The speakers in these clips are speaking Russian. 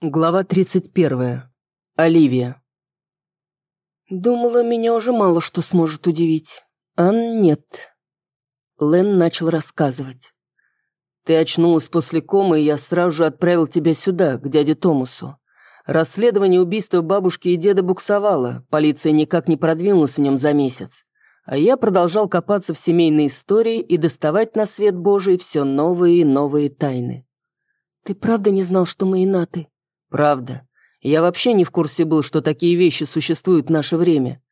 Глава 31. Оливия. Думала, меня уже мало что сможет удивить. А нет. Лен начал рассказывать. Ты очнулась после комы, и я сразу же отправил тебя сюда, к дяде Томасу. Расследование убийства бабушки и деда буксовало, полиция никак не продвинулась в нем за месяц. А я продолжал копаться в семейной истории и доставать на свет Божий все новые и новые тайны. Ты правда не знал, что мы инаты? Правда. Я вообще не в курсе был, что такие вещи существуют в наше время.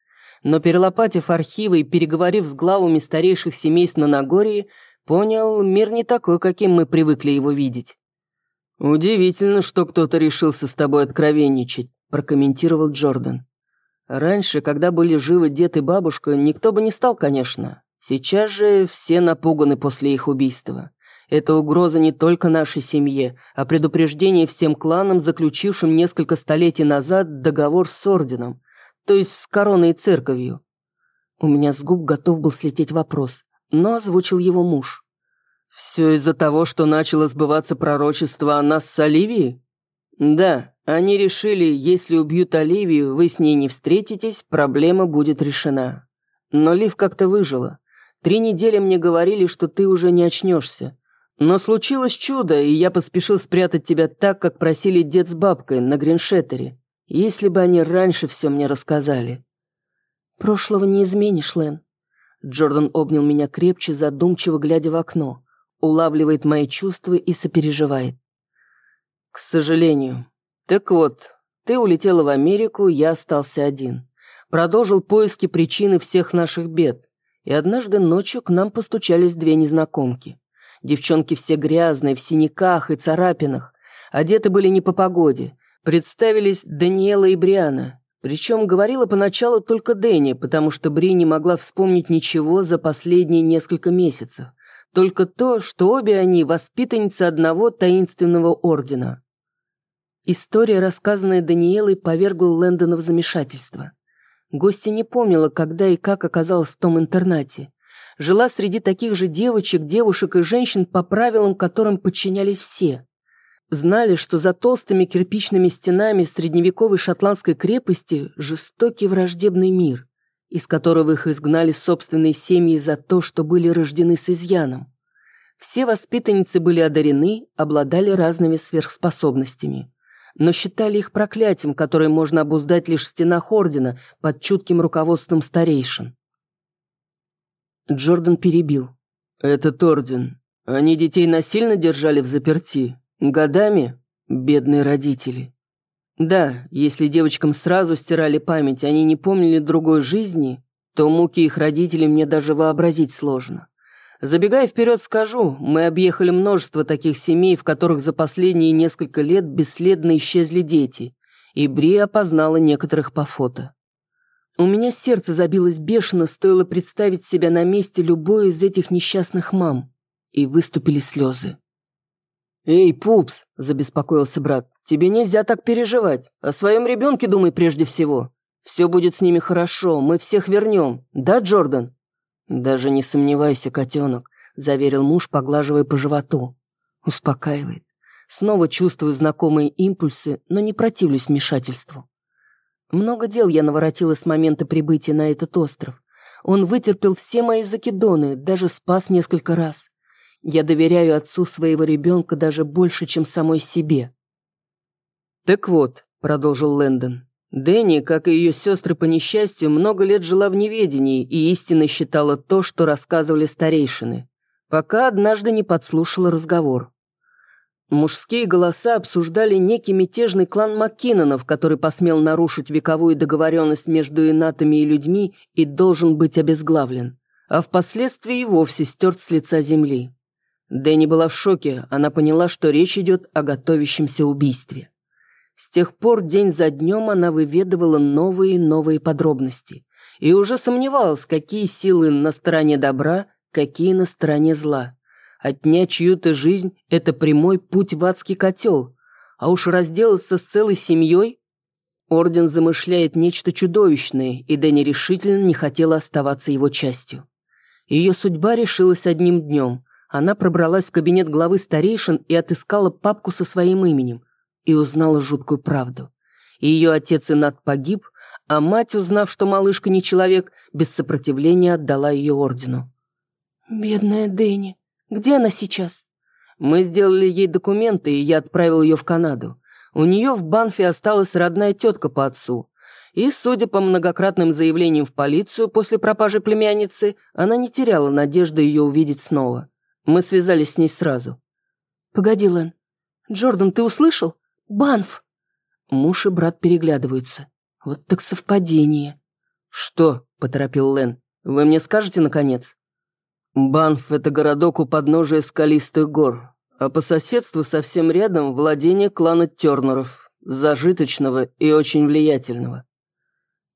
Но перелопатив архивы и переговорив с главами старейших семейств на Нагорье, понял, мир не такой, каким мы привыкли его видеть. «Удивительно, что кто-то решился с тобой откровенничать», прокомментировал Джордан. «Раньше, когда были живы дед и бабушка, никто бы не стал, конечно. Сейчас же все напуганы после их убийства. Это угроза не только нашей семье, а предупреждение всем кланам, заключившим несколько столетий назад договор с орденом, то есть с короной и церковью. У меня с губ готов был слететь вопрос, но озвучил его муж. «Все из-за того, что начало сбываться пророчество о нас с Оливией?» «Да, они решили, если убьют Оливию, вы с ней не встретитесь, проблема будет решена. Но Лив как-то выжила. Три недели мне говорили, что ты уже не очнешься. Но случилось чудо, и я поспешил спрятать тебя так, как просили дед с бабкой на Гриншеттере. Если бы они раньше все мне рассказали. Прошлого не изменишь, Лэн. Джордан обнял меня крепче, задумчиво глядя в окно. Улавливает мои чувства и сопереживает. К сожалению. Так вот, ты улетела в Америку, я остался один. Продолжил поиски причины всех наших бед. И однажды ночью к нам постучались две незнакомки. Девчонки все грязные, в синяках и царапинах. Одеты были не по погоде. Представились Даниэла и Бриана. Причем говорила поначалу только Дэнни, потому что Бри не могла вспомнить ничего за последние несколько месяцев. Только то, что обе они воспитанницы одного таинственного ордена. История, рассказанная Даниэлой, повергла Лэндона в замешательство. Гостья не помнила, когда и как оказалась в том интернате жила среди таких же девочек, девушек и женщин по правилам, которым подчинялись все. Знали, что за толстыми кирпичными стенами средневековой шотландской крепости жестокий враждебный мир, из которого их изгнали собственные семьи за то, что были рождены с изъяном. Все воспитанницы были одарены, обладали разными сверхспособностями но считали их проклятием, которое можно обуздать лишь в стенах Ордена под чутким руководством старейшин. Джордан перебил. «Этот орден. Они детей насильно держали в заперти? Годами? Бедные родители». Да, если девочкам сразу стирали память, они не помнили другой жизни, то муки их родителей мне даже вообразить сложно. Забегая вперед, скажу, мы объехали множество таких семей, в которых за последние несколько лет бесследно исчезли дети, и Бри опознала некоторых по фото. У меня сердце забилось бешено, стоило представить себя на месте любой из этих несчастных мам. И выступили слезы. «Эй, пупс!» – забеспокоился брат. «Тебе нельзя так переживать. О своем ребенке думай прежде всего. Все будет с ними хорошо, мы всех вернем. Да, Джордан?» «Даже не сомневайся, котенок», – заверил муж, поглаживая по животу. Успокаивает. Снова чувствую знакомые импульсы, но не противлюсь вмешательству. Много дел я наворотила с момента прибытия на этот остров. Он вытерпел все мои закидоны, даже спас несколько раз. Я доверяю отцу своего ребенка даже больше, чем самой себе. «Так вот», — продолжил Лэндон, Дэнни, как и ее сестры по несчастью, много лет жила в неведении и истинно считала то, что рассказывали старейшины, пока однажды не подслушала разговор. Мужские голоса обсуждали некий мятежный клан Маккинонов, который посмел нарушить вековую договоренность между инатами и людьми и должен быть обезглавлен, а впоследствии и вовсе стерт с лица земли. Дэнни была в шоке, она поняла, что речь идет о готовящемся убийстве. С тех пор день за днем она выведывала новые и новые подробности и уже сомневалась, какие силы на стороне добра, какие на стороне зла. Отнять чью-то жизнь – это прямой путь в адский котел. А уж разделаться с целой семьей? Орден замышляет нечто чудовищное, и Дэнни решительно не хотела оставаться его частью. Ее судьба решилась одним днем. Она пробралась в кабинет главы старейшин и отыскала папку со своим именем. и узнала жуткую правду. Ее отец и Над погиб, а мать, узнав, что малышка не человек, без сопротивления отдала ее ордену. «Бедная Дэнни. Где она сейчас?» «Мы сделали ей документы, и я отправил ее в Канаду. У нее в Банфе осталась родная тетка по отцу. И, судя по многократным заявлениям в полицию после пропажи племянницы, она не теряла надежды ее увидеть снова. Мы связались с ней сразу». «Погоди, Лэн. Джордан, ты услышал? Банф!» Муж и брат переглядываются. Вот так совпадение. «Что?» – поторопил Лен. «Вы мне скажете, наконец?» «Банф – это городок у подножия скалистых гор, а по соседству совсем рядом владение клана Тернеров, зажиточного и очень влиятельного».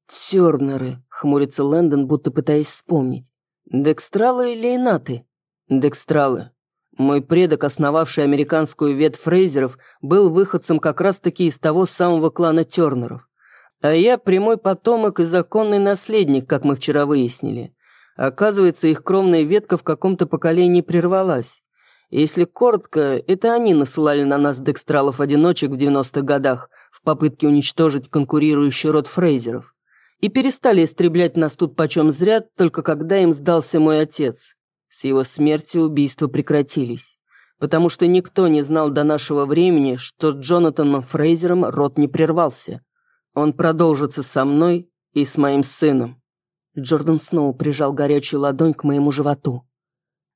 «Тернеры», – хмурится Лэндон, будто пытаясь вспомнить. «Декстралы или инаты?» «Декстралы. Мой предок, основавший американскую ветвь Фрейзеров, был выходцем как раз-таки из того самого клана Тернеров. А я прямой потомок и законный наследник, как мы вчера выяснили. Оказывается, их кровная ветка в каком-то поколении прервалась. Если коротко, это они насылали на нас декстралов-одиночек в 90-х годах в попытке уничтожить конкурирующий род Фрейзеров. И перестали истреблять нас тут почем зря, только когда им сдался мой отец. С его смертью убийства прекратились. Потому что никто не знал до нашего времени, что Джонатаном Фрейзером род не прервался. Он продолжится со мной и с моим сыном». Джордан снова прижал горячую ладонь к моему животу.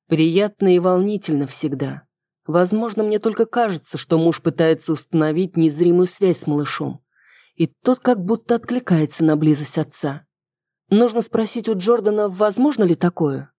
«Приятно и волнительно всегда. Возможно, мне только кажется, что муж пытается установить незримую связь с малышом. И тот как будто откликается на близость отца. Нужно спросить у Джордана, возможно ли такое?»